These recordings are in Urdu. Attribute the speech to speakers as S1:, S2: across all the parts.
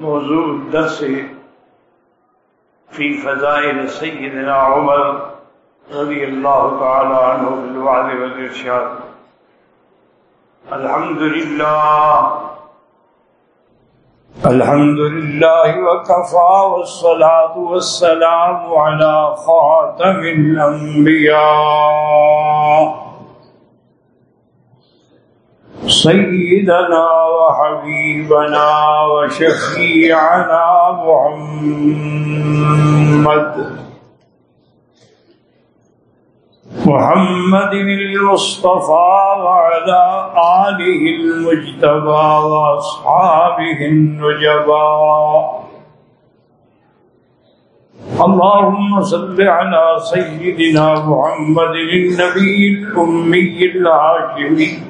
S1: موضوع الدرس في فضائل سيدنا عمر رضي الله تعالى عنه بالوعد والإرشاد الحمد لله الحمد لله وكفى والصلاة والسلام على خاتم الأنبياء سيدنا وحبيبنا وشفيعنا محمد. محمد المصطفى وعلى آله المجتبى وأصحابه النجبى اللهم صل على سيدنا محمد النبي الأمي العاشمي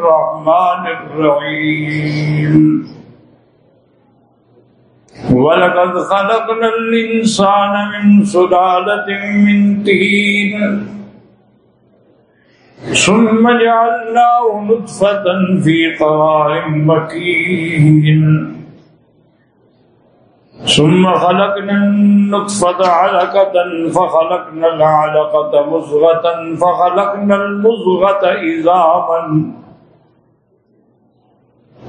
S1: الرحمن الرحيم. ولقد خلقنا الإنسان من سلالة من تين ثم جعلناه نطفة في قرار مكين. ثم خلقنا النطفة علقة فخلقنا العلقة مزغة فخلقنا المزغة إذاما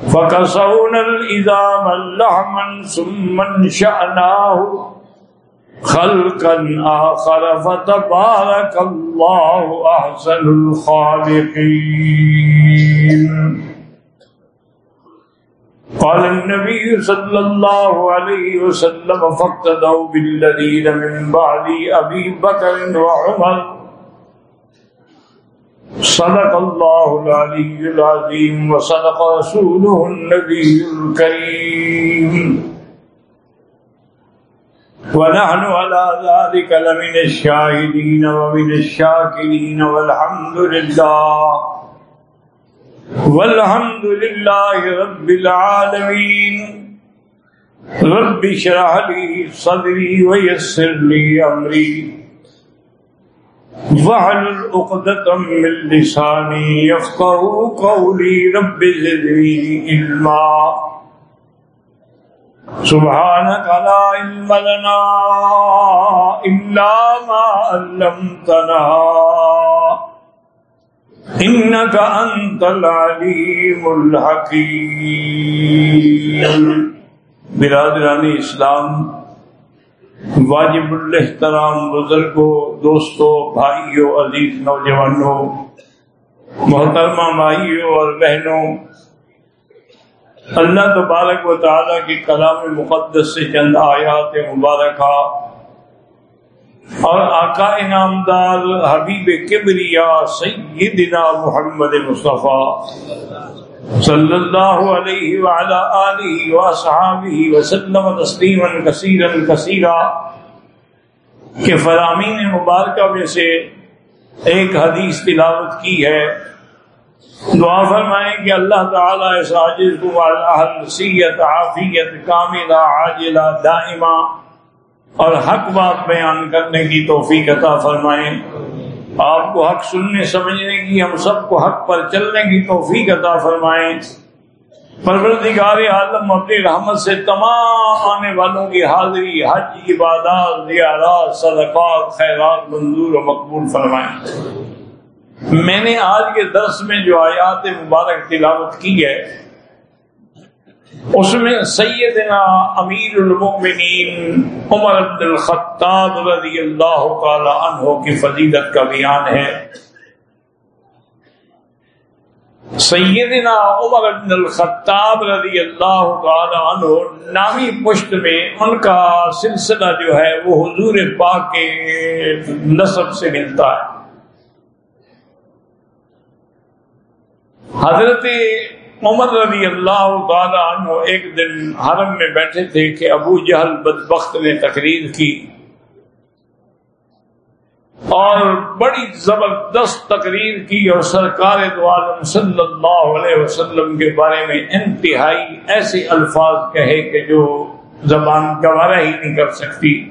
S1: فكسونا الإذام اللحما ثم انشأناه خلقا آخر فتبارك الله أحسن الخالقين قال النبي صلى الله عليه وسلم فاقتدوا بالذين من بعد أبي بكر وعمر صدق الله العلي العظيم وصدق رسوله النبي الكريم. ونحن على ذلك لمن الشاهدين ومن الشاكرين والحمد لله. والحمد لله رب العالمين. رب اشرح لي صدري ويسر لي امري واحلل عقدة من لساني يفقهوا قولي رب زدني علما سبحانك لا علم لنا إلا ما علمتنا. انك انت العليم الحكيم. برادران اسلام واجب الاحترام بزرگوں، دوستوں، بھائیوں، عزیز نوجوانوں، محترمہ مائیوں اور بہنوں، اللہ تبارک و تعالیٰ کی کلام مقدس سے چند آیات مبارکہ اور آقا انعامدار حبیب کبریا سیدنا محمد مصطفیٰ صلی اللہ علیہ وعلا آلہ وصحابہ وسلم تسلیما کثیرا کثیرا کے فرامین مبارکہ میں سے ایک حدیث تلاوت کی ہے۔ دعا فرمائیں کہ اللہ تعالیٰ اس عاجز کو اہل سیت عافیت، کاملہ، عاجلہ، دائمہ اور حق بات بیان کرنے کی توفیق عطا فرمائیں۔ آپ کو حق سننے، سمجھنے کی، ہم سب کو حق پر چلنے کی توفیق عطا فرمائیں۔ پروردگار عالم اپنی رحمت سے تمام آنے والوں کی حاضری، حج، عبادات، زیارات، صدقات، خیرات، منظور و مقبول فرمائیں۔ میں نے آج کے درس میں جو آیات مبارک تلاوت کی ہے اس میں سیدنا امیر المؤمنین عمر بن الخطاب رضی اللہ تعالی عنہ کی فضیلت کا بیان ہے۔ سیدنا عمر بن الخطاب رضی اللہ تعالی عنہ نامی پشت میں ان کا سلسلہ جو ہے وہ حضور پاک کے نصب سے ملتا ہے۔ حضرت عمر رضی اللہ تعالیٰ عنہ ایک دن حرم میں بیٹھے تھے کہ ابو جہل بدبخت نے تقریر کی اور بڑی زبردست تقریر کی اور سرکار دو عالم صلی اللہ علیہ وسلم کے بارے میں انتہائی ایسے الفاظ کہے کہ جو زبان گوارا ہی نہیں کر سکتی۔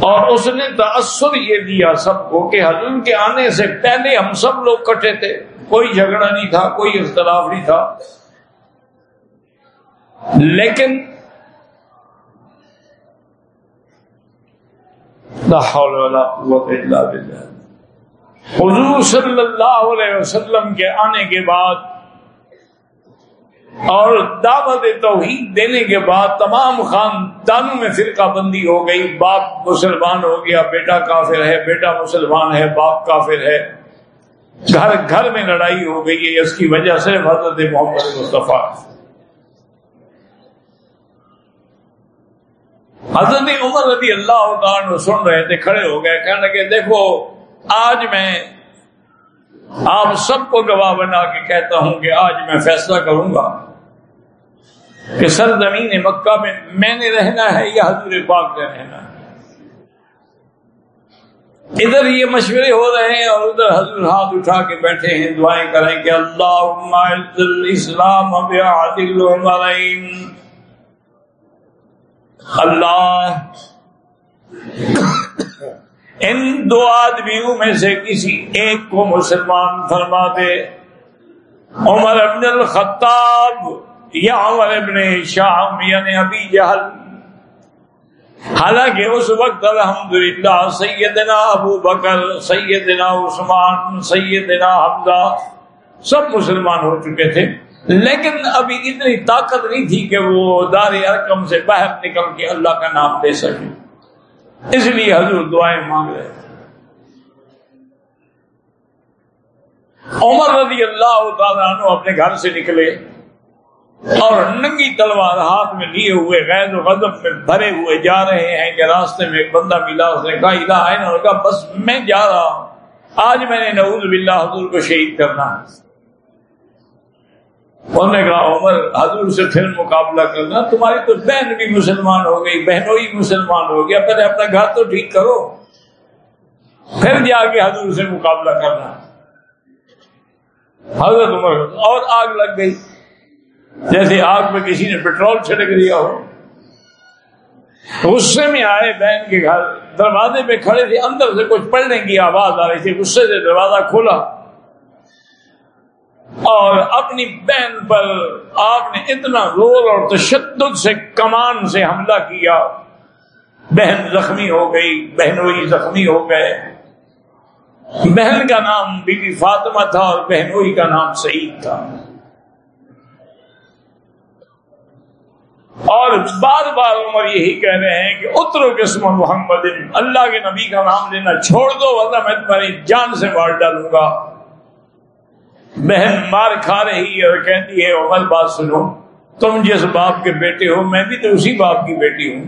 S1: اور اس نے تأثر یہ دیا سب کو کہ حضور کے آنے سے پہلے ہم سب لوگ کٹے تھے۔ کوئی جھگڑا نہیں تھا، کوئی اختلاف نہیں تھا۔ لیکن حضور صلی اللہ علیہ وسلم کے آنے کے بعد اور دعوت توحید دینے کے بعد تمام خاندانوں میں فرقہ بندی ہو گئی۔ باپ مسلمان ہو گیا، بیٹا کافر ہے، بیٹا مسلمان ہے، باپ کافر ہے۔ گھر گھر میں لڑائی ہو گئی ہے، اس کی وجہ سے حضرت محمد مصطفیٰ۔ حضرت عمر رضی اللہ عنہ سن رہے تھے، کھڑے ہو گئے، کہنے لگے، دیکھو، آج میں آپ سب کو گواہ بنا کے کہتا ہوں کہ آج میں فیصلہ کروں گا کہ سرزمین مکہ میں میں نے رہنا ہے یا حضور پاک نے رہنا ہے۔ ادھر یہ مشورے ہو رہے ہیں اور ادھر حضور ہاتھ اٹھا کے بیٹھے ہیں، دعائیں کریں کہ اللہ اسلام اللہ، ان دو آدمیوں میں سے کسی ایک کو مسلمان فرما دے۔ عمر ابن الخطاب یا عمر ابن شام یعنی ابھی جہل۔ حالانکہ اس وقت الحمدللہ سیدنا ابو بکر، سیدنا عثمان، سیدنا حمزہ سب مسلمان ہو چکے تھے۔ لیکن ابھی اتنی طاقت نہیں تھی کہ وہ دار ارکم سے باہر نکل کے اللہ کا نام دے سکے۔ اس لیے حضور دعائیں مانگ رہے عمر رضی اللہ تعالیٰ عنہ اپنے گھر سے نکلے۔ اور ننگی تلوار ہاتھ میں لیے ہوئے غیر و غضب میں بھرے ہوئے جا رہے ہیں کہ راستے میں ایک بندہ ملا، اس نے کہا، الہ ہے نا کہا، بس میں جا رہا ہوں۔ آج میں نے نعوذ باللہ حضور کو شہید کرنا ہے۔ انہوں نے کہا، عمر، حضور سے پھر مقابلہ کرنا۔ تمہاری تو بہن بھی مسلمان ہو گئی بہنوئی مسلمان ہو گیا، پہلے اپنا گھر تو ٹھیک کرو۔ پھر جا کے حضور سے مقابلہ کرنا۔ حضرت عمر، اور آگ لگ گئی۔ جیسے آگ میں کسی نے پیٹرول چھڑک دیا ہو۔ غصے میں آئے بہن کے گھر، دروازے پہ کھڑے تھے، اندر سے کچھ پڑھنے کی آواز آ رہی تھی، غصے سے دروازہ کھولا۔ اور اپنی بہن پر آپ نے اتنا زور اور تشدد سے کمان سے حملہ کیا۔ بہن زخمی ہو گئی، بہنوئی زخمی ہو گئے۔ بہن کا نام بی بی فاطمہ تھا اور بہنوئی کا نام سعید تھا۔ اور بار بار عمر یہی کہہ رہے ہیں کہ اترو قسم محمد، اللہ کے نبی کا نام لینا چھوڑ دو، ورنہ میں تمہاری جان سے مار ڈالوں گا۔ بہن مار کھا رہی اور کہتی ہے، عمر بات سنو، تم جس باپ کے بیٹے ہو، میں بھی تو اسی باپ کی بیٹی ہوں۔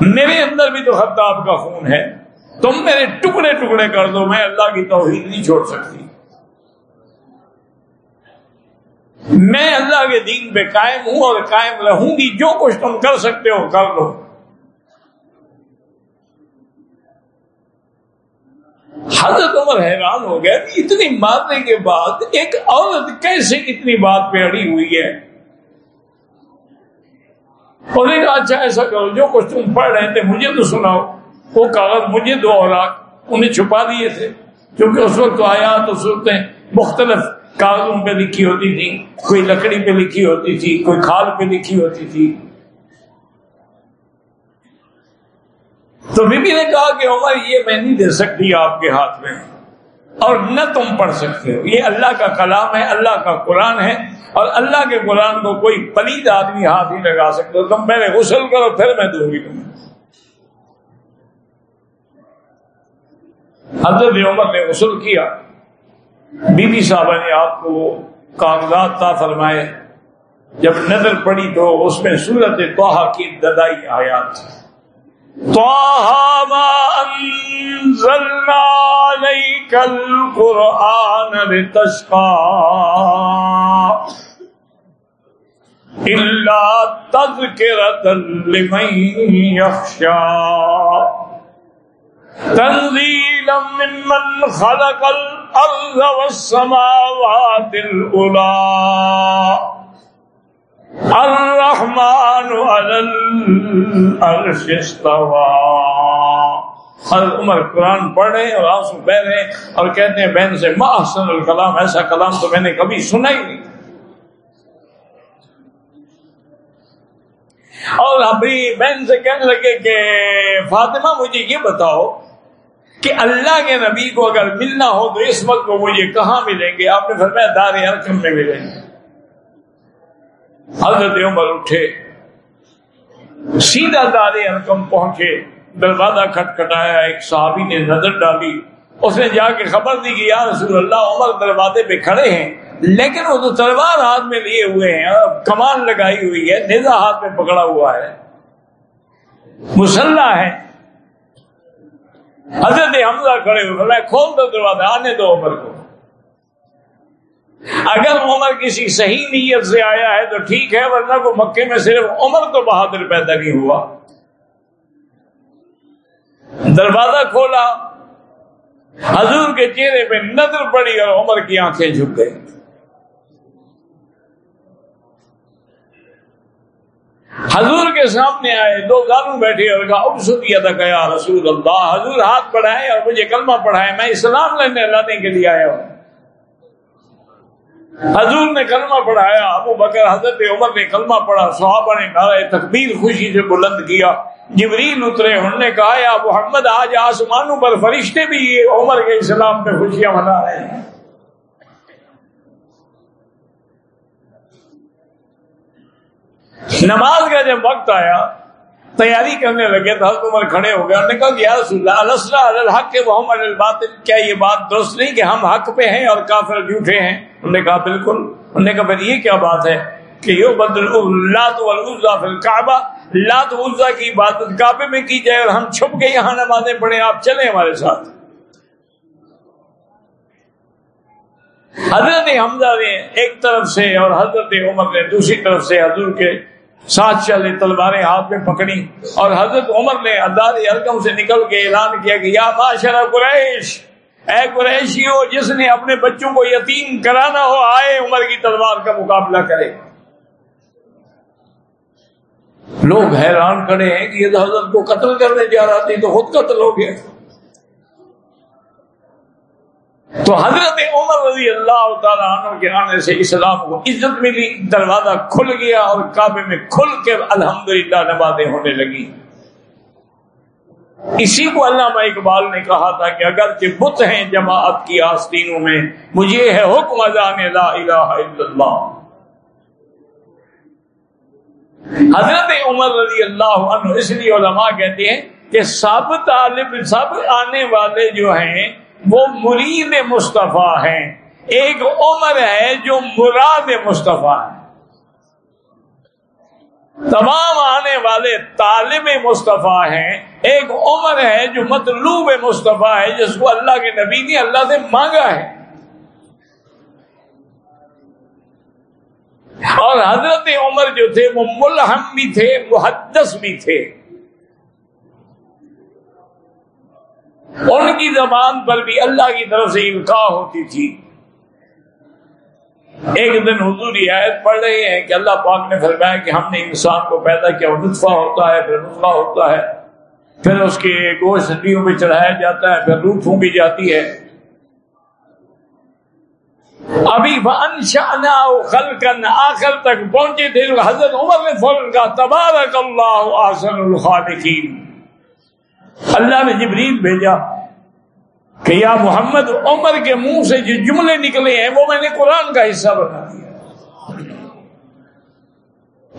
S1: میرے اندر بھی تو خطاب کا خون ہے۔ تم میرے ٹکڑے ٹکڑے کر دو، میں اللہ کی توحید نہیں چھوڑ سکتی۔ میں اللہ کے دین پہ قائم ہوں اور قائم رہوں گی جو کچھ تم کر سکتے ہو، کر لو۔ حضرت عمر حیران ہو گیا کہ اتنی مارنے کے بعد ایک عورت کیسے اتنی بات پہ اڑی ہوئی ہے؟ اور ایک اچھا ایسا کرو جو کچھ تم پڑھ رہے تھے، مجھے تو سناؤ۔ وہ کاغذ مجھے دو اور انہیں چھپا دیے تھے۔ کیونکہ اس وقت آیا تو سنتے مختلف کاغذوں پہ لکھی ہوتی تھی، کوئی لکڑی پہ لکھی ہوتی تھی، کوئی کھال پہ لکھی ہوتی تھی۔ تو بی بی نے کہا کہ عمر، یہ میں نہیں دے سکتی آپ کے ہاتھ میں، اور نہ تم پڑھ سکتے ہو۔ یہ اللہ کا کلام ہے، اللہ کا قرآن ہے، اور اللہ کے قرآن کو کوئی پلید آدمی ہاتھ ہی لگا سکتے تم پہلے غسل کرو، پھر میں دوں گی تمہیں۔ حضرت عمر نے غسل کیا۔ بی بی صاحبہ نے آپ کو کاغذات تا فرمائے۔ جب نظر پڑی تو اس میں سورت توحا کی ددائی آیات۔ طه ما أنزلنا عليك القرآن لتشقى إلا تذكرة لمن يخشى تنزيلا ممن خلق القرآن الأرض والسماوات الأولى. الرحمن على العرش استوى. حضرت عمر قرآن پڑھ رہے ہیں اور آنسو بہ رہے ہیں اور کہتے ہیں بہن سے، ما احسن الکلام، ایسا کلام تو میں نے کبھی سنا ہی نہیں. اور ابھی بہن سے کہنے لگے کہ فاطمہ مجھے یہ بتاؤ کہ اللہ کے نبی کو اگر ملنا ہو تو اس وقت وہ مجھے کہاں ملیں گے؟ آپ نے فرمایا دار ارکم میں ملیں گے۔ حضرت عمر اٹھے۔ سیدھا دار ارکم پہنچے۔ دروازہ کھٹکھٹایا، ایک صحابی نے نظر ڈالی۔ اس نے جا کے خبر دی کہ یا رسول اللہ، عمر دروازے پہ کھڑے ہیں، لیکن وہ تو تلوار ہاتھ میں لیے ہوئے ہیں کمان لگائی ہوئی ہے نیزا ہاتھ میں پکڑا ہوا ہے۔ مسلح ہے۔ حضرت حمزہ کھڑے ہوئے کھول دو دروازہ، آنے دو عمر کو۔ اگر عمر کسی صحیح نیت سے آیا ہے تو ٹھیک ہے، ورنہ کو مکے میں صرف عمر تو بہادر پیدا نہیں ہوا۔ دروازہ کھولا، حضور کے چہرے پہ نظر پڑی اور عمر کی آنکھیں جھک گئی حضور کے سامنے آئے، دو گانوں بیٹھے اور کہا، اب سنیا تھا کہ رسول اللہ، حضور ہاتھ پڑھائے اور مجھے کلمہ پڑھائے، میں اسلام لینے لانے کے لیے آیا ہوں۔ حضور نے کلمہ پڑھایا، ابو بکر حضرت عمر نے کلمہ پڑھا، صحابہ نے نعرہ تکبیر خوشی سے بلند کیا۔ جبریل اترے، انہوں نے کہا، یا محمد، آج آسمانوں پر فرشتے بھی عمر کے اسلام پہ خوشیاں منا رہے ہیں۔ نماز کا جب وقت آیا، تیاری کرنے لگے، تو حضرت عمر کھڑے ہو گئے انہوں نے کہا کہ یا رسول اللہ الحق کے محمد الباطل، کیا یہ بات درست نہیں کہ ہم حق پہ ہیں اور کافر جھوٹے ہیں؟ انہوں نے کہا، بالکل۔ انہوں نے کہا، پھر یہ کیا بات ہے کہ یہ بدل لات والعزا فی الکعبہ، لات عزا کی عبادت کعبے میں کی جائے اور ہم چھپ کے یہاں نمازیں پڑھیں، آپ چلیں ہمارے ساتھ۔ حضرت حمزہ نے ایک طرف سے اور حضرت عمر نے دوسری طرف سے حضور کے ساتھ چلے تلواریں ہاتھ میں پکڑی اور حضرت عمر نے ادار ارکم سے نکل کے اعلان کیا کہ یا معاشر قریش، اے قریشی ہو جس نے اپنے بچوں کو یتیم کرانا ہو، آئے عمر کی تلوار کا مقابلہ کرے۔ لوگ حیران کھڑے ہیں کہ یہ حضرت کو قتل کرنے جا رہا تھی تو خود قتل ہو گیا۔ تو حضرت عمر رضی اللہ تعالیٰ عنہ کے آنے سے اسلام کو عزت ملی، دروازہ کھل گیا اور کعبے میں کھل کے الحمدللہ نمازیں ہونے لگی اسی کو علامہ اقبال نے کہا تھا کہ اگر بت ہیں جماعت کی آستینوں میں، مجھے ہے حکم ازان لا الہ الا اللہ۔ حضرت عمر رضی اللہ عنہ اس لیے علماء کہتے ہیں کہ سب طالب سب آنے والے جو ہیں وہ مرید مصطفیٰ ہیں۔ ایک عمر ہے جو مراد مصطفیٰ ہے۔ تمام آنے والے طالب مصطفیٰ ہیں۔ ایک عمر ہے جو مطلوب مصطفیٰ ہے، جس کو اللہ کے نبی نے اللہ سے مانگا ہے۔ اور حضرت عمر جو تھے، وہ ملحم بھی تھے، محدث بھی تھے۔ ان کی زبان پر بھی اللہ کی طرف سے انکا ہوتی تھی۔ ایک دن حضور یہ آیت پڑھ رہے ہیں کہ اللہ پاک نے فرمایا کہ ہم نے انسان کو پیدا کیا نطفہ ہوتا ہے، پھر نطفہ ہوتا ہے، پھر اس کے گوشت ہڈیوں میں چڑھایا جاتا ہے، پھر روح پھونکی جاتی ہے۔ ابھی انشانا خلقن آخر تک پہنچے تھے، حضرت عمر نے فوراً کہا تبارک اللہ آسن الخالقین۔ اللہ نے جبریل بھیجا کہ یا محمد، عمر کے منہ سے جو جملے نکلے ہیں، وہ میں نے قرآن کا حصہ بنا دیا۔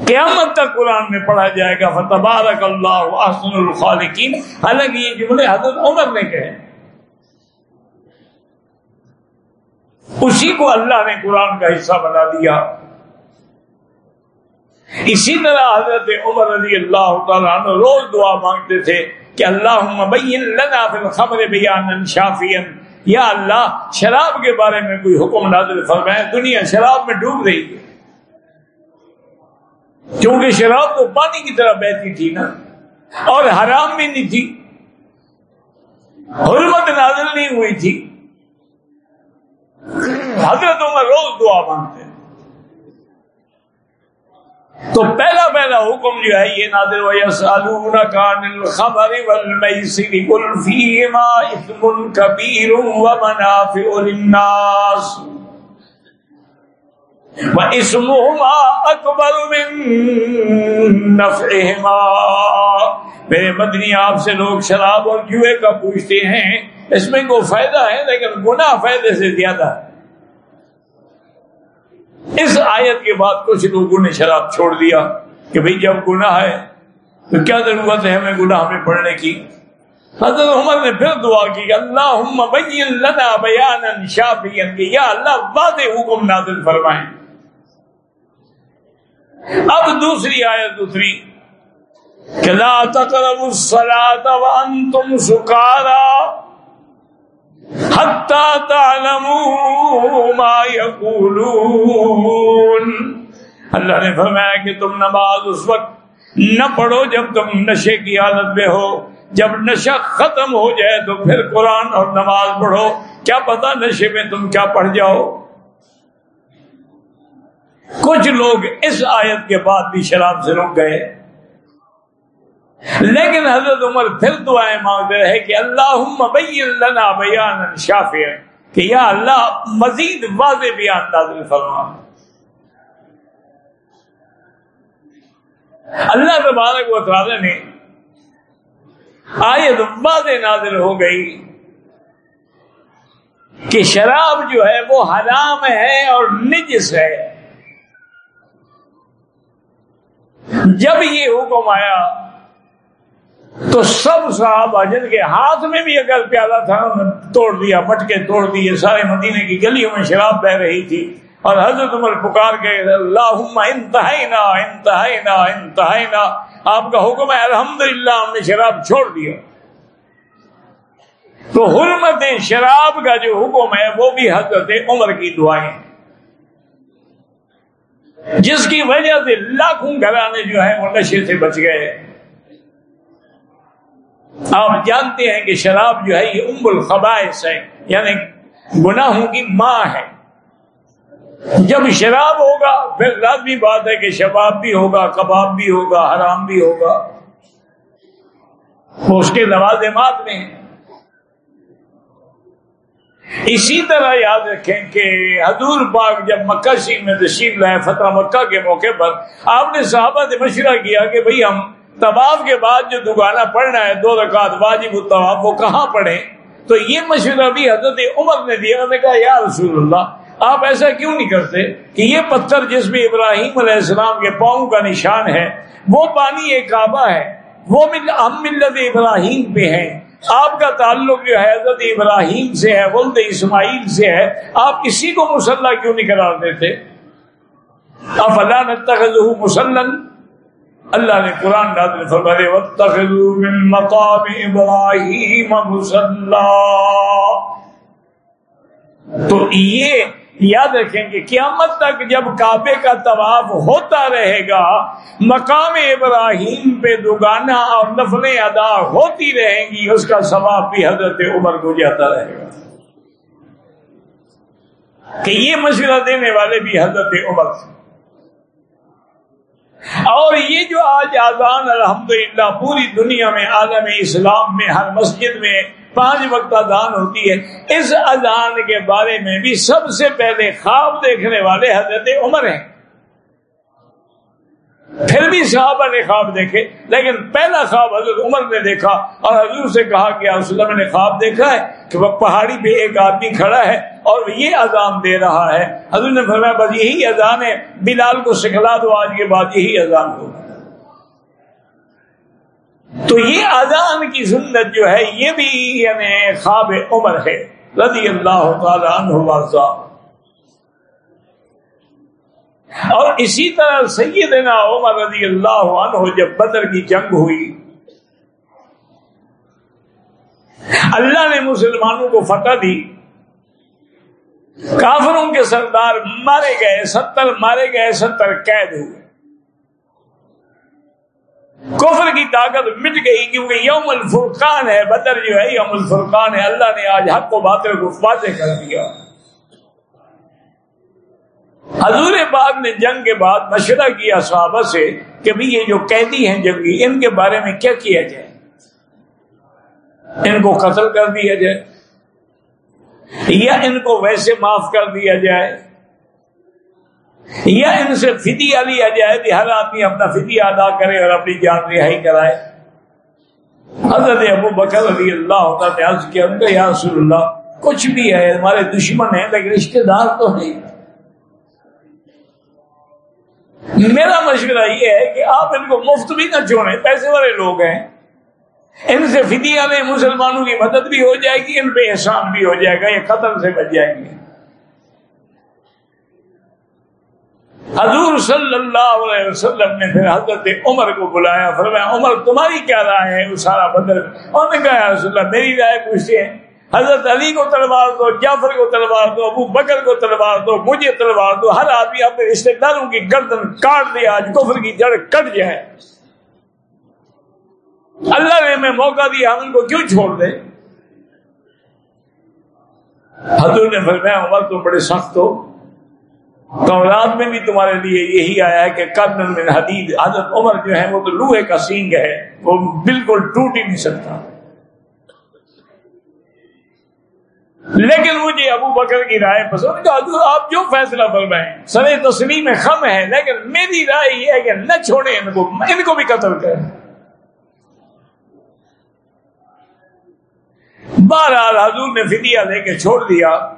S1: قیامت تک قرآن میں پڑھا جائے گا، فتبارک اللہ احسن الخالقین۔ حالانکہ یہ جملے حضرت عمر نے کہے۔ اسی کو اللہ نے قرآن کا حصہ بنا دیا۔ اسی طرح حضرت عمر رضی اللہ تعالیٰ روز دعا مانگتے تھے۔ کہ اللہ مبین لنا فی الخمر بیانا شافیا۔ یا اللہ، شراب کے بارے میں کوئی حکم نازل فرمائے، دنیا شراب میں ڈوب رہی ہے۔ کیونکہ شراب تو پانی کی طرح بہتی تھی نا، اور حرام بھی نہیں تھی۔ حرمت نازل نہیں ہوئی تھی۔ حضرت عمر روز دعا مانگتے۔ تو پہلا پہلا حکم جو ہے یہ نادر وَيَسْأَلُونَكَ عَنِ الْخَبَرِ وَالْمَيْسِرِ قُلْ فِيهِمَا إِثْمٌ كَبِيرٌ وَمَنَافِعُ لِلنَّاسِ أَكْبَرُ مِن نَفْعِهِمَا میرے مدنی، آپ سے لوگ شراب اور جوئے کا پوچھتے ہیں، اس میں کوئی فائدہ ہے؟ لیکن گناہ فائدے سے زیادہ ہے۔ اس آیت کے بعد کچھ لوگوں نے شراب چھوڑ دیا کہ بھئی جب گناہ ہے تو کیا ضرورت ہے ہمیں گناہ میں پڑھنے کی؟ حضرت عمر نے پھر دعا کی اللہ بین لنا بیانا شافیا کہ یا اللہ واضح حکم نازل فرمائیں۔ اب دوسری آیت دوسری کہ لا تقربوا الصلاة وانتم سکارا۔ اللہ نے فرمایا کہ تم نماز اس وقت نہ پڑھو جب تم نشے کی حالت میں ہو۔ جب نشہ ختم ہو جائے تو پھر قرآن اور نماز پڑھو۔ کیا پتا نشے میں تم کیا پڑھ جاؤ۔ کچھ لوگ اس آیت کے بعد بھی شراب سے رک گئے۔ لیکن حضرت عمر پھر دعائیں مانگتے رہے کہ اللہ لنا بیان شافع کہ یا اللہ مزید واضح بیان نازل فرما۔ اللہ تبارک و تعالی نے آیت واضح نازل ہو گئی کہ شراب جو ہے وہ حرام ہے اور نجس ہے۔ جب یہ حکم آیا تو سب صحابہ جن کے ہاتھ میں بھی اگر پیالہ تھا توڑ دیا، مٹکے توڑ دیے، سارے مدینے کی گلیوں میں شراب بہ رہی تھی۔ اور حضرت عمر پکار کے اللہ انتہائی نا انتہائی نا انتہائی آپ کا حکم ہے الحمد ہم نے شراب چھوڑ دیا۔ تو حرمت شراب کا جو حکم ہے، وہ بھی حضرت عمر کی دعائیں جس کی وجہ سے لاکھوں گھرانے جو ہے وہ نشے سے بچ گئے۔ آپ جانتے ہیں کہ شراب جو ہے یہ ام الخبائش ہے یعنی گناہوں کی ماں ہے۔ جب شراب ہوگا، پھر لازمی بات ہے کہ شباب بھی ہوگا، کباب بھی ہوگا، حرام بھی ہوگا۔ وہ اس کے لوازمات میں ہیں۔ اسی طرح یاد رکھیں کہ حضور پاک جب مکہ شریف میں تشریف لائے، فتح مکہ کے موقع پر، آپ نے صحابہ سے مشورہ کیا کہ بھئی ہم طواف کے بعد جو دکانہ پڑھنا ہے، دو رکعت واجب الطواف، وہ کہاں پڑھیں؟ تو یہ مشورہ بھی حضرت عمر نے دیا، انہوں نے کہا، یا رسول اللہ، آپ ایسا کیوں نہیں کرتے کہ یہ پتھر جس میں ابراہیم علیہ السلام کے پاؤں کا نشان ہے، وہ پانی ایک کعبہ ہے، وہ ہم ملت ابراہیم پہ ہیں۔ آپ کا تعلق جو ہے، حضرت ابراہیم سے ہے، ولد اسماعیل سے ہے۔ آپ کسی کو مسلح کیوں نہیں کرا دیتے؟ افلا نتخذہ مسلم اللہ نے قرآن نازل فرمائے واتخذوا من مقام ابراہیم مصلا تو یہ یاد رکھیں کہ قیامت تک جب کعبے کا طواف ہوتا رہے گا، مقام ابراہیم پہ دگانا اور نفلیں ادا ہوتی رہیں گی، اس کا ثواب بھی حضرت عمر کو جاتا رہے گا۔ کہ یہ مشورہ دینے والے بھی حضرت عمر سے اور یہ جو آج آزان الحمدللہ پوری دنیا میں، عالم اسلام میں، ہر مسجد میں پانچ وقت اذان ہوتی ہے، اس اذان کے بارے میں بھی سب سے پہلے خواب دیکھنے والے حضرت عمر ہیں۔ پھر بھی صحابہ نے خواب دیکھے، لیکن پہلا خواب حضرت عمر نے دیکھا اور حضور سے کہا کہ وسلم نے خواب دیکھا ہے کہ وہ پہاڑی پہ ایک آدمی کھڑا ہے اور یہ اذان دے رہا ہے۔ حضور نے فرمایا، بس یہی اذان ہے، بلال کو سکھلا دو، آج کے بعد یہی اذان ہو تو یہ اذان کی سنت جو ہے، یہ بھی یعنی خواب عمر ہے۔ رضی اللہ تعالی عنہ اور اسی طرح سیدنا عمر رضی اللہ عنہ جب بدر کی جنگ ہوئی، اللہ نے مسلمانوں کو فتح دی۔ کافروں کے سردار مارے گئے، ستر مارے گئے، ستر قید ہوئے۔ کفر کی طاقت مٹ گئی کیونکہ یوم الفرقان ہے، بدر جو ہے، یوم الفرقان ہے۔ اللہ نے آج حق و باطل کو واضح کر دیا۔ حضور پاک نے جنگ کے بعد مشورہ کیا صحابہ سے کہ بھی یہ جو قیدی ہیں جنگی ان کے بارے میں کیا کیا جائے؟ ان کو قتل کر دیا جائے، یا ان کو ویسے معاف کر دیا جائے، یا ان سے فدیہ لیا جائے کہ ہر آدمی اپنا فدیہ ادا کرے اور اپنی جان رہائی کرائے۔ حضرت ابو بکر علی اللہ ہوتا نے عرض کیا، ان کا یا رسول اللہ، کچھ بھی ہے، ہمارے دشمن ہیں لیکن رشتے دار تو نہیں میرا مشورہ یہ ہے کہ آپ ان کو مفت بھی نہ چھوڑیں، پیسے والے لوگ ہیں۔ ان سے فدیہ میں مسلمانوں کی مدد بھی ہو جائے گی، ان پہ احسان بھی ہو جائے گا، یہ قتل سے بچ جائیں گے۔ حضور صلی اللہ علیہ وسلم نے پھر حضرت عمر کو بلایا، فرمایا، عمر، تمہاری کیا رائے ہے؟ وہ سارا بدر انہوں نے کہا رسول اللہ، میری رائے پوچھتے ہیں۔ حضرت علی کو تلوار دو، جعفر کو تلوار دو، ابو بکر کو تلوار دو، مجھے تلوار دو۔ ہر آدمی اپنے رشتے داروں کی گردن کاٹ دے، آج کفر کی جڑ کٹ جائے۔ اللہ نے میں موقع دیا، ہم ان کو کیوں چھوڑ دے حضور نے فرمایا، عمر، تم بڑے سخت ہو۔ کولاد میں بھی تمہارے لیے یہی آیا ہے کہ کرن من حدید، حضرت عمر جو ہے، وہ تو لوہے کا سینگ ہے، وہ بالکل ٹوٹ ہی نہیں سکتا۔ لیکن مجھے ابو بکر کی رائے پسند حضور آپ جو فیصلہ فرمائیں سر تسلیم میں خم ہے، لیکن میری رائے یہ ہے کہ نہ چھوڑیں ان کو ان کو بھی قتل کریں۔ بہرحال حضور نے فدیہ لے کے چھوڑ دیا۔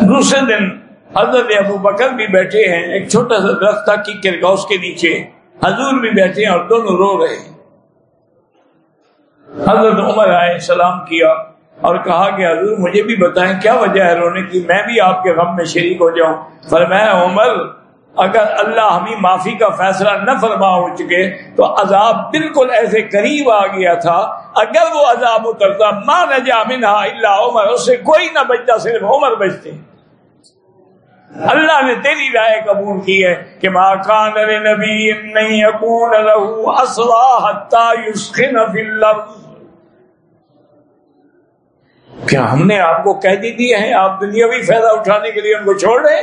S1: دوسرے دن حضرت ابو بکر بھی بیٹھے ہیں، ایک چھوٹا سا درخت تھا کی کرگوس کے نیچے۔ حضور بھی بیٹھے ہیں اور دونوں رو رہے ہیں۔ حضرت عمر آئے سلام کیا۔ اور کہا کہ حضور مجھے بھی بتائیں کیا وجہ ہے رونے کی؟ میں بھی آپ کے غم میں شریک ہو جاؤں۔ فرمایا، عمر، اگر اللہ ہمیں معافی کا فیصلہ نہ فرما ہو چکے، تو عذاب بالکل ایسے قریب آ گیا تھا۔ اگر وہ عذاب اترتا ماں نہ جا منہا اللہ عمر، اس سے کوئی نہ بچتا، صرف عمر بچتے اللہ نے تیری رائے قبول کی ہے کہ ماں کان نبی نہیں اکون لہو اسوا یسخن فی الارض۔ کیا ہم نے آپ کو کہہ دی دیے ہیں آپ دنیاوی فائدہ اٹھانے کے لیے ان کو چھوڑ رہے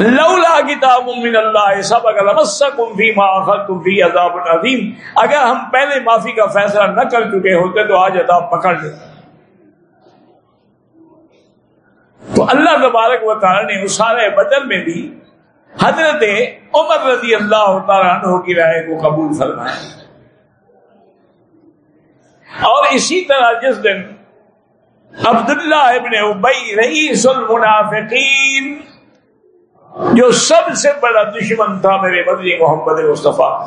S1: لولا کتاب من اللہ سب اگر مسکم فی ما اخذتم فی عذاب عظیم۔ اگر ہم پہلے معافی کا فیصلہ نہ کر چکے ہوتے تو آج عذاب پکڑ لیتے۔ تو اللہ تبارک و تعالی نے اسارے بدل میں بھی حضرت عمر رضی اللہ تعالیٰ عنہ کی رائے کو قبول فرمایا۔ اور اسی طرح جس دن عبداللہ ابن ابئی رئیس المنافقین، جو سب سے بڑا دشمن تھا میرے بدری محمد مصطفیٰ۔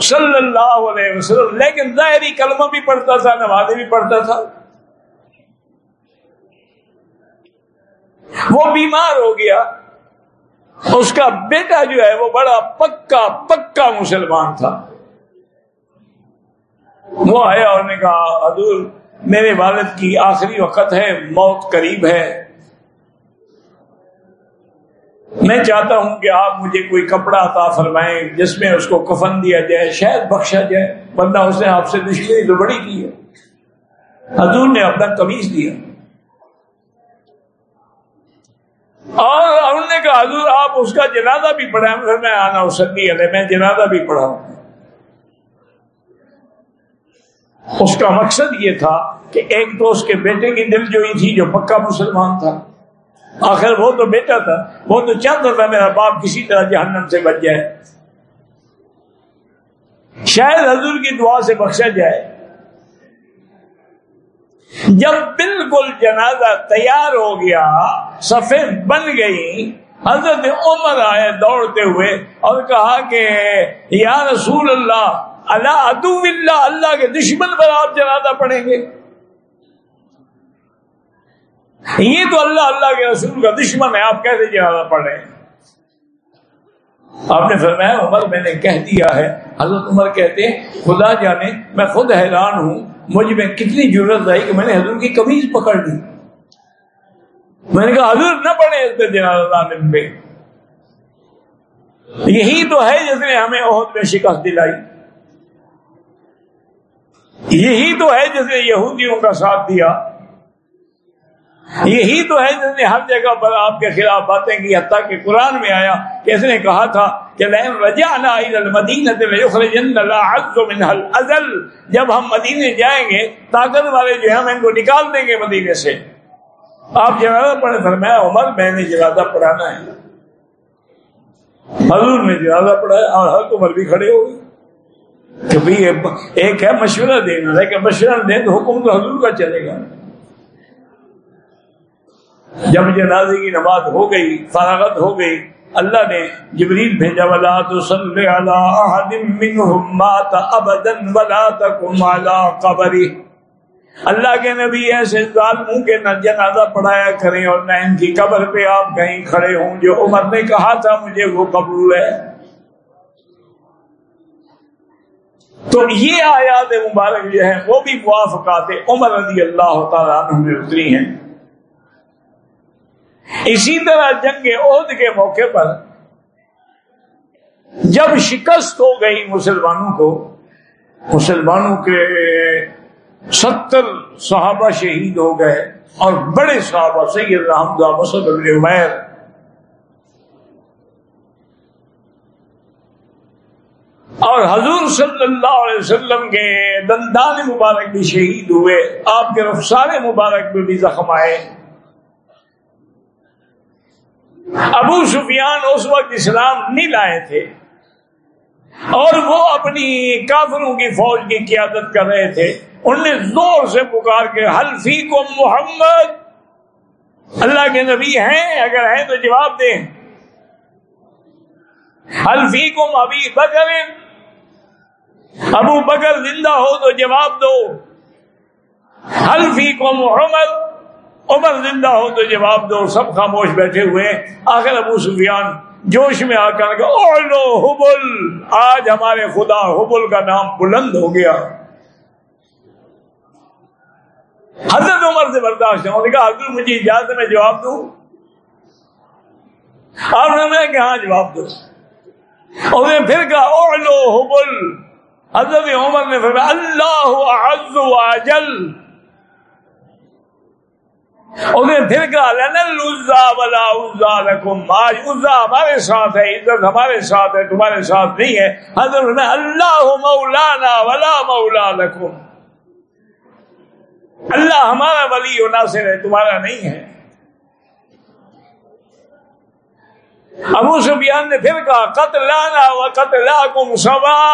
S1: صلی اللہ علیہ وسلم، لیکن ظاہری کلمہ بھی پڑھتا تھا، نمازیں بھی پڑھتا تھا۔ وہ بیمار ہو گیا۔ اس کا بیٹا جو ہے، وہ بڑا پکا پکا مسلمان تھا۔ وہ آیا اور نے کہا، حضور میرے والد کی آخری وقت ہے، موت قریب ہے۔ میں چاہتا ہوں کہ آپ مجھے کوئی کپڑا عطا فرمائیں جس میں اس کو کفن دیا جائے، شاید بخشا جائے۔ بندہ اس نے آپ سے دشمنی تو بڑی کی ہے۔ حضور نے اپنا کمیز دیا۔ اور انہوں نے کہا، حضور، آپ اس کا جنازہ بھی پڑھا میں آنا اسدی ہے۔ میں جنازہ بھی پڑھا ہوں اس کا مقصد یہ تھا کہ ایک تو اس کے بیٹے کی دل جوئی تھی جو پکا مسلمان تھا۔ آخر وہ تو بیٹا تھا، وہ تو چاہتا تھا میرا باپ کسی طرح جہنم سے بچ جائے۔ شاید حضور کی دعا سے بخشا جائے۔ جب بالکل جنازہ تیار ہو گیا سفید بن گئی حضرت عمر آئے دوڑتے ہوئے اور کہا کہ، یا رسول اللہ اللہ ادو اللہ اللہ کے دشمن پر آپ جنازہ پڑھیں گے۔ یہ تو اللہ اللہ کے رسول کا دشمن ہے، آپ کیسے جنازہ پڑھ رہے ہیں؟ آپ نے فرمایا، عمر میں نے کہہ دیا ہے۔ حضرت عمر کہتے ہیں، خدا جانے میں خود حیران ہوں، مجھ میں کتنی ضرورت آئی کہ میں نے حضور کی کمیز پکڑ لی۔ میں نے کہا، حضور نہ پڑھے اس پہ جنازہ پہ۔ یہی تو ہے جس نے ہمیں عہد میں شکست دلائی۔ یہی تو ہے جس نے یہودیوں کا ساتھ دیا۔ یہی تو ہے جس نے ہر جگہ پر آپ کے خلاف باتیں کی، حتیٰ کہ قرآن میں آیا کہ اس نے کہا تھا کہ جب ہم مدینے جائیں گے، طاقت والے جو ہم ان کو نکال دیں گے مدینے سے۔ آپ جنازہ پڑھے، فرمایا، عمر، میں نے جنازہ پڑھانا ہے۔ حضور نے جنازہ پڑھایا اور ہر عمر بھی کھڑے ہو گئے۔ کہ بھائی ایک ہے مشورہ دینا لیکن مشورہ دیں تو حکم تو حضور کا چلے گا۔ جب جنازے کی نماز ہو گئی فراغت ہو گئی، اللہ نے جبریل بھیجا، ولا تو صلی قبری اللہ کے نبی ایسے ظالموں کے نہ جنازہ پڑھایا کریں اور نہ ان کی قبر پہ آپ کہیں کھڑے ہوں۔ جو عمر نے کہا تھا، مجھے وہ قبول ہے۔ تو یہ آیات مبارک جو ہیں، وہ بھی موافقات عمر رضی اللہ تعالیٰ عنہ میں اتری ہیں۔ اسی طرح جنگ عہد کے موقع پر جب شکست ہو گئی مسلمانوں کو، مسلمانوں کے ستر صحابہ شہید ہو گئے اور بڑے صحابہ سید رحمدہ مسد عمیر اور حضور صلی اللہ علیہ وسلم کے دندان مبارک بھی شہید ہوئے، آپ کے رفسار مبارک میں بھی زخم آئے۔ ابو سفیان اس وقت اسلام نہیں لائے تھے اور وہ اپنی کافروں کی فوج کی قیادت کر رہے تھے۔ ان نے زور سے پکار کے حلفی کو محمد اللہ کے نبی ہیں، اگر ہیں تو جواب دیں۔ حلفی کو ابھی بکر ابو بکر زندہ ہو تو جواب دو۔ حلفی کو محمد عمر زندہ ہو تو جواب دو۔ سب خاموش بیٹھے ہوئے آخر ابو سفیان جوش میں آ کر لو حبل۔ آج ہمارے خدا حبل کا نام بلند ہو گیا۔ حضرت عمر سے برداشت ہے کہا حضرت مجھے اجازت میں جواب دوں۔ آپ نے کہ ہاں جواب دو۔ اور نے پھر کہا او لو حبل۔ حضرت عمر نے فرمایا، اللہ عز و جل انہیں پھر کہا ولا عزا لکم۔ آج عزا ہمارے ساتھ ہے، عزت ہمارے ساتھ ہے، تمہارے ساتھ نہیں ہے۔ حضرت میں اللہ مولانا ولا مولا لکم۔ اللہ ہمارا ولی و ناصر ہے، تمہارا نہیں ہے۔ ابو سفیان نے پھر کہا، قتلانا و قتلاکم سوا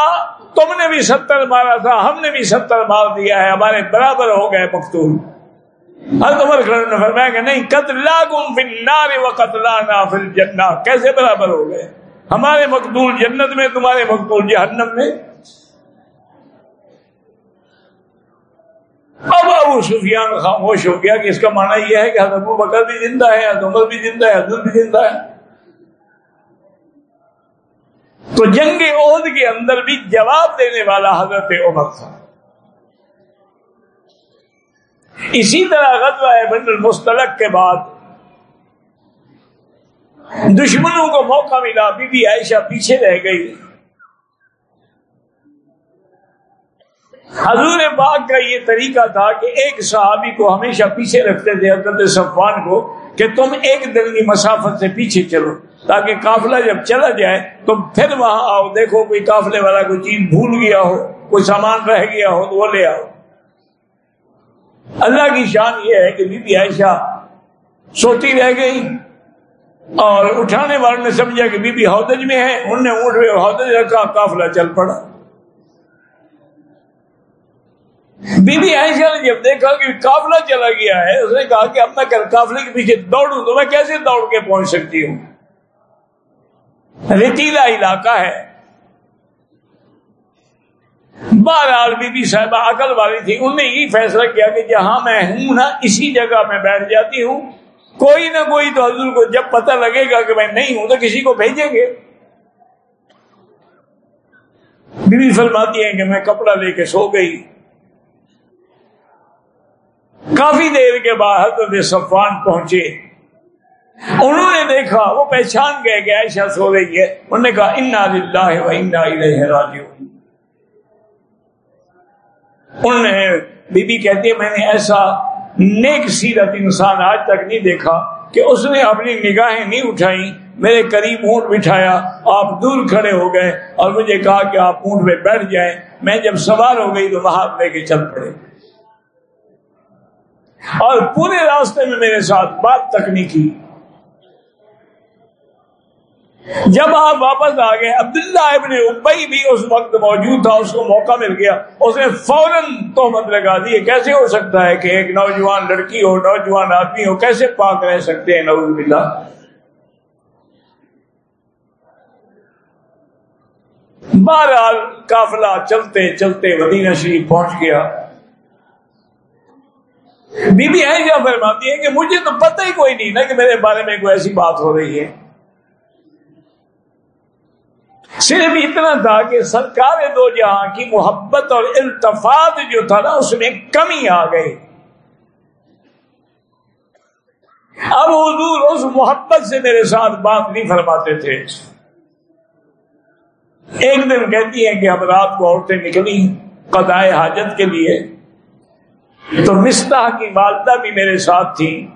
S1: تم نے بھی ستر مارا تھا، ہم نے بھی ستر مار دیا ہے، ہمارے برابر ہو گئے مختول حضرت نے فرمایا کہ نہیں قتلا گم بنار و قتلا نافل جنا کیسے برابر ہو گئے؟ ہمارے مقدول جنت میں، تمہارے مقدول جہنم میں۔ اب ابو سفیان خاموش ہو گیا کہ اس کا معنی یہ ہے کہ حضرت ابو بکر بھی زندہ ہے، حضرت عمر بھی زندہ ہے، حضرت بھی زندہ ہے۔ تو جنگ عہد کے اندر بھی جواب دینے والا حضرت عمر تھا۔ اسی طرح غزوہ بن المستلق کے بعد دشمنوں کو موقع ملا، بی بی عائشہ پیچھے رہ گئی۔ حضور باغ کا یہ طریقہ تھا کہ ایک صحابی کو ہمیشہ پیچھے رکھتے تھے، حضرت صفوان کو، کہ تم ایک دن کی مسافت سے پیچھے چلو۔ تاکہ قافلہ جب چلا جائے تو پھر وہاں آؤ، دیکھو کوئی قافلے والا کوئی چیز بھول گیا ہو، کوئی سامان رہ گیا ہو، تو وہ لے آؤ۔ اللہ کی شان یہ ہے کہ بی بی عائشہ سوتی رہ گئی اور اٹھانے والوں نے سمجھا کہ بی بی ہودج میں ہے، انہوں نے اونٹ میں ہودج رکھا کافلا چل پڑا۔ بی بی عائشہ نے جب دیکھا کہ کافلا چلا گیا ہے، اس نے کہا کہ اب میں کافلے کے پیچھے دوڑوں تو میں کیسے دوڑ کے پہنچ سکتی ہوں؟ ریتیلا علاقہ ہے۔ بہرحال بی بی صاحبہ عقل والی تھی، انہوں نے یہ فیصلہ کیا کہ جہاں میں ہوں نا، اسی جگہ میں بیٹھ جاتی ہوں۔ کوئی نہ کوئی تو حضور کو جب پتہ لگے گا کہ میں نہیں ہوں تو کسی کو بھیجیں گے۔ بی بی فرماتی ہیں کہ میں کپڑا لے کے سو گئی۔ کافی دیر کے بعد حضرت صفان پہنچے۔ انہوں نے دیکھا، وہ پہچان گئے کہ عائشہ سو رہی ہے۔ انہوں نے کہا، انا للہ و انا الیہ راجعون۔ انہوں نے بی بی کہتی ہے، میں نے ایسا نیک سیرت انسان آج تک نہیں دیکھا کہ اس نے اپنی نگاہیں نہیں اٹھائی میرے قریب اونٹ بٹھایا، آپ دور کھڑے ہو گئے اور مجھے کہا کہ آپ اونٹ پہ بیٹھ جائیں۔ میں جب سوار ہو گئی تو ہاتھ لے کے چل پڑے۔ اور پورے راستے میں میرے ساتھ بات تک نہیں کی۔ جب آپ واپس آ گئے، عبداللہ ابن ابئی بھی اس وقت موجود تھا، اس کو موقع مل گیا۔ اس نے فوراً تہمت لگا دی۔ کیسے ہو سکتا ہے کہ ایک نوجوان لڑکی ہو، نوجوان آدمی ہو، کیسے پاک رہ سکتے ہیں؟ نوز بلّہ بہرحال قافلہ چلتے چلتے مدینہ شریف پہنچ گیا۔ بی بی ایجا فرماتی ہے کہ مجھے تو پتہ ہی کوئی نہیں نا کہ میرے بارے میں کوئی ایسی بات ہو رہی ہے۔ صرف اتنا تھا کہ سرکار دو جہاں کی محبت اور التفاط جو تھا نا، اس میں کمی آ گئی۔ اب حضور اس محبت سے میرے ساتھ بات نہیں فرماتے تھے۔ ایک دن کہتی ہیں کہ اب رات کو عورتیں نکلی قدائے حاجت کے لیے۔ تو مستا کی والدہ بھی میرے ساتھ تھی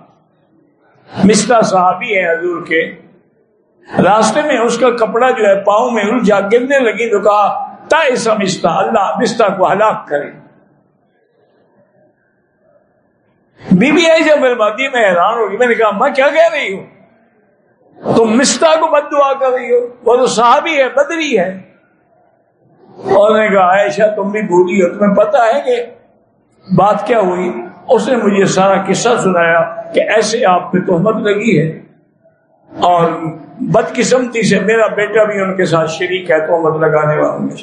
S1: مستا صحابی ہے حضور کے۔ راستے میں اس کا کپڑا جو ہے پاؤں میں الجھا گرنے لگی تو کہا تا ایسا اللہ مستا کو ہلاک کرے۔ بی بی ایسا بربادی میں حیران ہوگی میں نے کہا، میں کیا کہہ رہی ہوں؟ تم مستا کو بد دعا کر رہی ہو۔ وہ تو صحابی ہے، بدری ہے۔ اور نے کہا، عائشہ، تم بھی بھولی ہو۔ تمہیں پتا ہے کہ بات کیا ہوئی؟ اس نے مجھے سارا قصہ سنایا کہ ایسے آپ پہ تہمت لگی ہے اور بدقسمتی سے میرا بیٹا بھی ان کے ساتھ شریک ہے تو مت لگانے والوں میں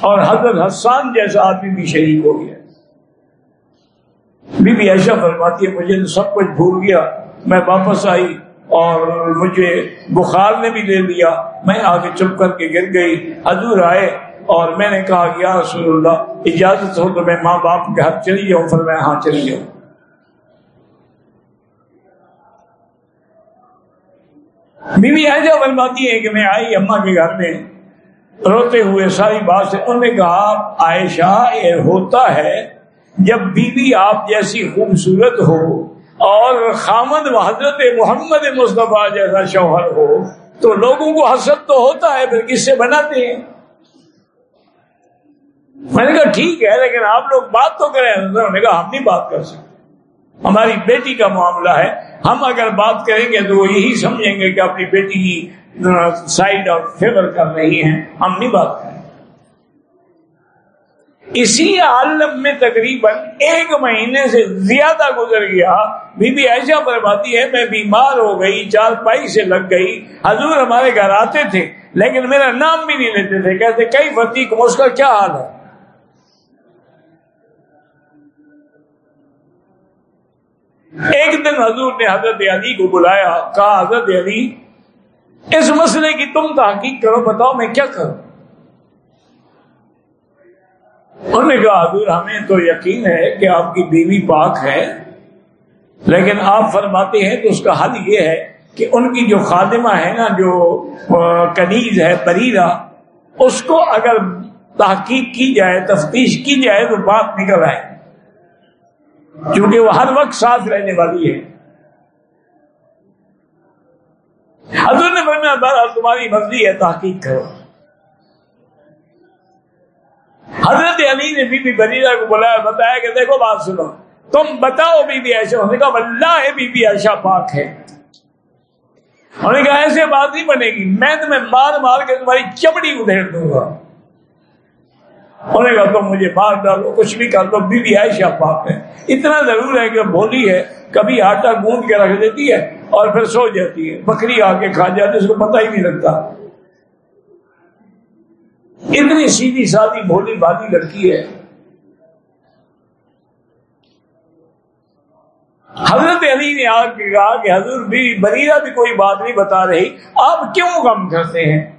S1: اور حضرت حسان جیسا آدمی بھی شریک ہو گیا۔ بی بی ایشا فرماتی ہے، مجھے سب کچھ بھول گیا۔ میں واپس آئی اور مجھے بخار نے بھی لے لیا۔ میں آگے چپ کر کے گر گئی۔ حضور آئے اور میں نے کہا کہ یا رسول اللہ، اجازت ہو تو میں ماں باپ کے ہاتھ چلی جاؤں پھر میں ہاں چلی جاؤں۔ بیوی ایجا فرماتی ہے کہ میں آئی اما کے گھر میں، روتے ہوئے ساری بات سے، انہوں نے کہا عائشہ یہ ہوتا ہے جب بیوی آپ جیسی خوبصورت ہو اور خامد و حضرت محمد مصطفیٰ جیسا شوہر ہو، تو لوگوں کو حسد تو ہوتا ہے، پھر کس سے بناتے ہیں؟ میں نے کہا، ٹھیک ہے، لیکن آپ لوگ بات تو کریں۔ انہوں نے کہا، ہم نہیں بات کر سکتے ہماری بیٹی کا معاملہ ہے۔ ہم اگر بات کریں گے تو وہ یہی سمجھیں گے کہ اپنی بیٹی کی سائڈ اور فیور کر رہی ہیں۔ ہم نہیں بات کریں اسی عالم میں تقریباً ایک مہینے سے زیادہ گزر گیا۔ بی بی ایسا بربادی ہے، میں بیمار ہو گئی چار پائی سے لگ گئی۔ حضور ہمارے گھر آتے تھے، لیکن میرا نام بھی نہیں لیتے تھے۔ کہتے کئی فتیق اس کا کیا حال ہے؟ ایک دن حضور نے حضرت علی کو بلایا، کہا، حضرت علی، اس مسئلے کی تم تحقیق کرو، بتاؤ میں کیا کروں؟ انہوں نے کہا، حضور، ہمیں تو یقین ہے کہ آپ کی بیوی پاک ہے، لیکن آپ فرماتے ہیں تو اس کا حل یہ ہے کہ ان کی جو خادمہ ہے نا، جو کنیز ہے پریرا اس کو اگر تحقیق کی جائے، تفتیش کی جائے تو بات نکل آئے۔ کیونکہ وہ ہر وقت ساتھ رہنے والی ہے۔ حضور نے فرمایا، بہرحال تمہاری مرضی ہے، تحقیق کرو۔ حضرت علی نے بی بی بریرہ کو بلایا، بتایا کہ دیکھو، بات سنو۔ تم بتاؤ بی بی ایسا ہونے کا اللہ بی بی ایشا پاک ہے۔ انہوں نے کہا، ایسے بات نہیں بنے گی۔ میں تمہیں مار مار کے تمہاری چمڑی ادھیڑ دوں گا۔ انہوں نے کہا تم مجھے مار ڈالو، کچھ بھی کر دو، بی بی عائشہ پاک ہے۔ اتنا ضرور ہے کہ بولی ہے، کبھی آٹا گوند کے رکھ دیتی ہے اور پھر سو جاتی ہے۔ بکری آ کے کھا جاتی ہے، اس کو پتہ ہی نہیں لگتا۔ اتنی سیدھی سادی بھولی بھالی لڑکی ہے۔ حضرت علی نے آ کے کہا کہ حضور بھی بریرہ بھی کوئی بات نہیں بتا رہی، آپ کیوں کم کرتے ہیں؟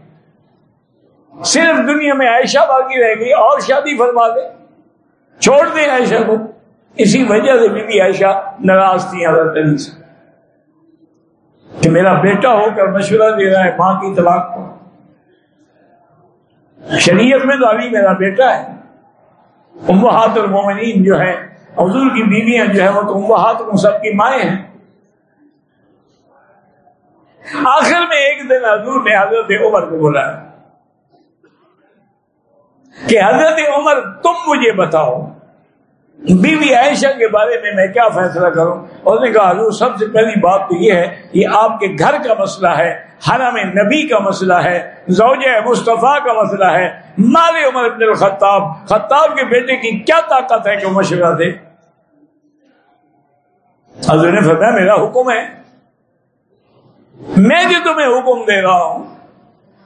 S1: صرف دنیا میں عائشہ باقی رہ گئی اور شادی فرما دے۔ چھوڑ دیں عائشہ کو۔ اسی وجہ سے بی بی عائشہ ناراض تھی حضرت علی سے۔ کہ میرا بیٹا ہو کر مشورہ دے رہا ہے ماں کی طلاق کو۔ شریعت میں تو علی میرا بیٹا ہے۔ امہات المومنین جو ہے حضور کی بیویاں جو ہے وہ تو امہات سب کی مائیں ہیں۔ آخر میں ایک دن حضور نے حضرت عمر کو بولا۔ کہ حضرت عمر، تم مجھے بتاؤ، بی بی عائشہ کے بارے میں میں کیا فیصلہ کروں؟ اس نے کہا، حضور، سب سے پہلی بات تو یہ ہے یہ آپ کے گھر کا مسئلہ ہے، حرم نبی کا مسئلہ ہے، زوج مصطفیٰ کا مسئلہ ہے، مال عمر بن الخطاب، خطاب کے بیٹے کی کیا طاقت ہے کہ مشورہ دے؟ حضور نے فرمایا، میرا حکم ہے۔ میں جو تمہیں حکم دے رہا ہوں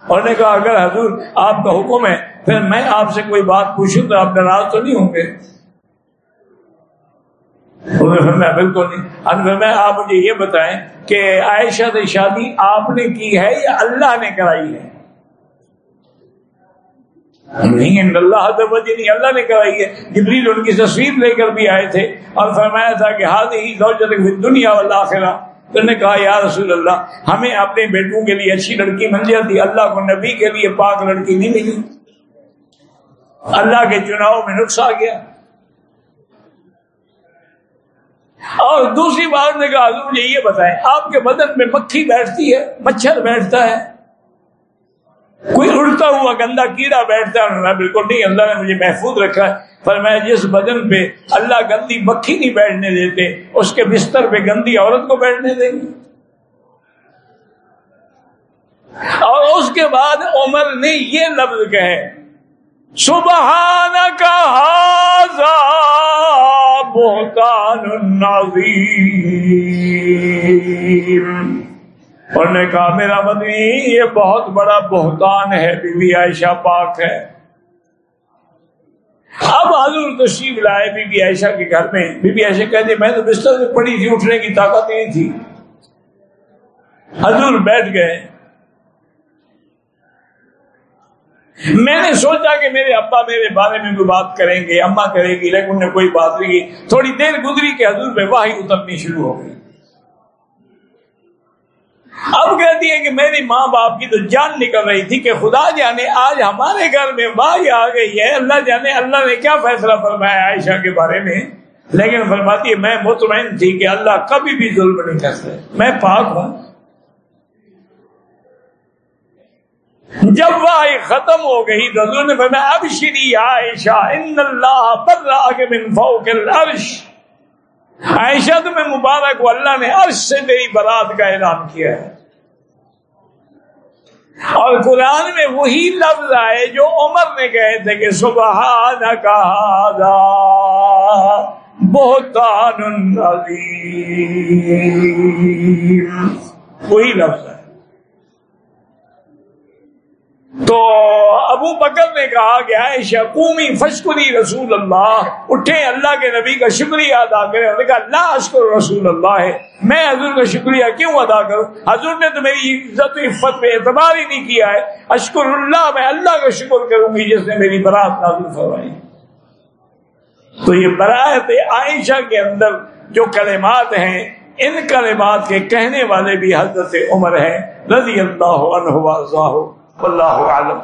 S1: اور نے کہا، اگر حضور آپ کا حکم ہے، پھر میں آپ سے کوئی بات پوچھوں تو آپ ناراض تو نہیں ہوں گے؟ بالکل نہیں۔ میں آپ مجھے یہ بتائیں کہ عائشہ سے شادی آپ نے کی ہے یا اللہ نے کرائی ہے؟ نہیں اللہ نہیں، اللہ نے کرائی ہے۔ جبریل ان کی تصویر لے کر بھی آئے تھے اور فرمایا تھا کہ ہاتھ ہی دنیا والا آخرا تو نے کہا، یا رسول اللہ، ہمیں اپنے بیٹوں کے لیے اچھی لڑکی مل جاتی اللہ کو نبی کے لیے پاک لڑکی نہیں ملی۔ اللہ کے چناؤ میں نقص آ گیا۔ اور دوسری بات نے کہا مجھے یہ بتائیں، آپ کے بدن میں مکھی بیٹھتی ہے، مچھر بیٹھتا ہے۔ کوئی اڑتا ہوا گندا کیڑا بیٹھتا ہے بالکل نہیں، اللہ نے مجھے محفوظ رکھا ہے۔ پر میں جس بدن پہ اللہ گندی مکھی نہیں بیٹھنے دیتے، اس کے بستر پہ گندی عورت کو بیٹھنے دیں گے۔ اور اس کے بعد عمر نے یہ لفظ کہے سبحان کا بہتان اور نے کہا، میرا مدنی، یہ بہت بڑا بہتان ہے بی بی عائشہ پاک ہے۔ اب حضور تشریف لائے بی بی عائشہ کے گھر میں۔ بی بی عائشہ کہتے میں تو بستر سے پڑی تھی، اٹھنے کی طاقت نہیں تھی۔ حضور بیٹھ گئے۔ میں نے سوچا کہ میرے ابا میرے بارے میں کوئی بات کریں گے اما کرے گی، لیکن انہیں کوئی بات نہیں۔ کی تھوڑی دیر گزری کہ حضور میں واہی اترنی شروع ہو گئی۔ اب کہتی ہے کہ میری ماں باپ کی تو جان نکل رہی تھی کہ خدا جانے آج ہمارے گھر میں واہی آ گئی ہے۔ اللہ جانے اللہ نے کیا فیصلہ فرمایا عائشہ کے بارے میں؟ لیکن فرماتی ہے، میں مطمئن تھی کہ اللہ کبھی بھی ظلم نہیں کر سکتے میں پاک ہوں۔ جب وہ ختم ہو گئی تو حضور نے فرمایا اب شری عائشہ، ان اللہ پر من فوق العرش۔ عائشہ تمہیں مبارک ہو اللہ نے عرش سے میری برات کا اعلان کیا ہے۔ اور قرآن میں وہی لفظ آئے جو عمر نے کہے تھے کہ سبحان کا بہتان وہی لفظ ہے تو ابو بکر نے کہا کہ عائشہ، قومی فشکری رسول اللہ۔ اٹھے اللہ کے نبی کا شکریہ ادا کرے۔ انہوں نے کہا اللہ اشکر رسول اللہ ہے۔ میں حضور کا شکریہ کیوں ادا کروں؟ حضور نے تو میری عزت و عفت پہ اعتبار ہی نہیں کیا ہے۔ اشکر اللہ، میں اللہ کا شکر کروں گی، جس نے میری برات نازل فرمائی۔ تو یہ برات عائشہ کے اندر جو کلمات ہیں، ان کلمات کے کہنے والے بھی حضرت عمر ہیں۔ رضی اللہ عنہ واللہ عالم